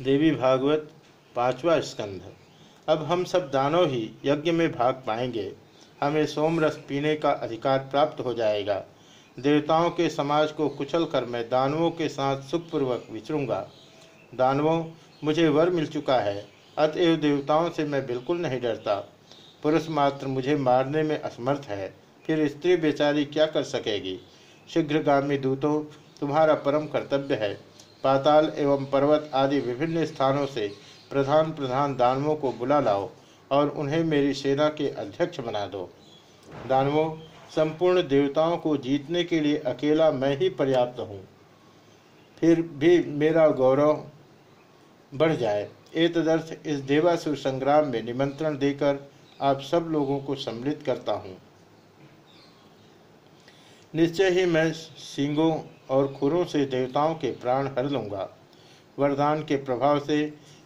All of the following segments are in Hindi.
देवी भागवत पांचवा स्कंध। अब हम सब दानव ही यज्ञ में भाग पाएँगे। हमें सोमरस पीने का अधिकार प्राप्त हो जाएगा। देवताओं के समाज को कुचल कर मैं दानवों के साथ सुखपूर्वक विचरूँगा। दानवों, मुझे वर मिल चुका है। अतएव देवताओं से मैं बिल्कुल नहीं डरता। पुरुष मात्र मुझे मारने में असमर्थ है। फिर स्त्री बेचारी क्या कर सकेगी? शीघ्रगामी दूतों, तुम्हारा परम कर्तव्य है। पाताल एवं पर्वत आदि विभिन्न स्थानों से प्रधान प्रधान दानवों को बुला लाओ और उन्हें मेरी सेना के अध्यक्ष बना दो। दानवों, संपूर्ण देवताओं को जीतने के लिए अकेला मैं ही पर्याप्त हूँ। फिर भी मेरा गौरव बढ़ जाए। तदर्थ इस देवासुर संग्राम में निमंत्रण देकर आप सब लोगों को सम्मिलित करता हूँ। निश्चय ही मैं सिंगों और खुरों से देवताओं के प्राण हर लूँगा। वरदान के प्रभाव से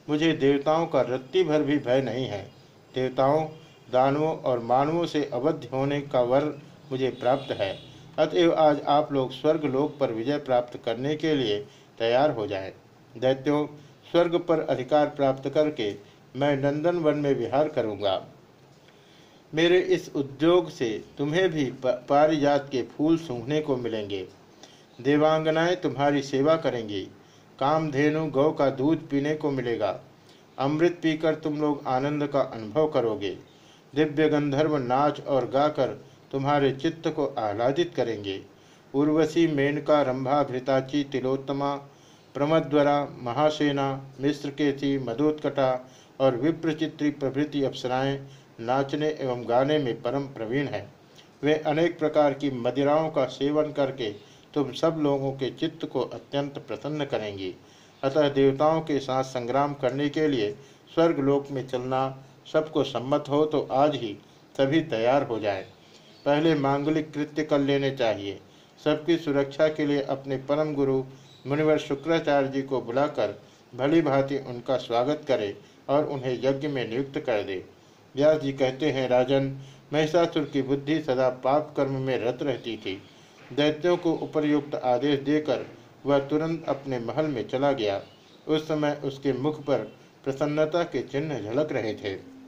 मुझे देवताओं का रत्ती भर भी भय नहीं है। देवताओं, दानवों और मानवों से अवध होने का वर मुझे प्राप्त है। अतएव आज आप लोग स्वर्ग लोक पर विजय प्राप्त करने के लिए तैयार हो जाएँ। दैत्यों, स्वर्ग पर अधिकार प्राप्त करके मैं नंदन वन में विहार करूँगा। मेरे इस उद्योग से तुम्हें भी पारिजात के फूल सूंघने को मिलेंगे। देवांगनाएँ तुम्हारी सेवा करेंगी। कामधेनु गौ का दूध पीने को मिलेगा। अमृत पीकर तुम लोग आनंद का अनुभव करोगे। दिव्य गंधर्व नाच और गाकर तुम्हारे चित्त को आह्लादित करेंगे। उर्वशी मेनका रंभा घृताची तिलोत्तमा, प्रमद्वरा महासेना मिश्रकेथी मधोत्कटा और विप्रचित्री प्रभृति अप्सराएँ नाचने एवं गाने में परम प्रवीण है। वे अनेक प्रकार की मदिराओं का सेवन करके तुम सब लोगों के चित्त को अत्यंत प्रसन्न करेंगी। अतः देवताओं के साथ संग्राम करने के लिए स्वर्गलोक में चलना सबको सम्मत हो तो आज ही सभी तैयार हो जाए। पहले मांगलिक कृत्य कर लेने चाहिए। सबकी सुरक्षा के लिए अपने परम गुरु मुनिवर शुक्राचार्य जी को बुलाकर भली भांति उनका स्वागत करे और उन्हें यज्ञ में नियुक्त कर दे। व्यास जी कहते हैं, राजन, महिषासुर की बुद्धि सदा पाप कर्म में रत रहती थी। दैत्यों को उपरयुक्त आदेश देकर वह तुरंत अपने महल में चला गया। उस समय उसके मुख पर प्रसन्नता के चिन्ह झलक रहे थे।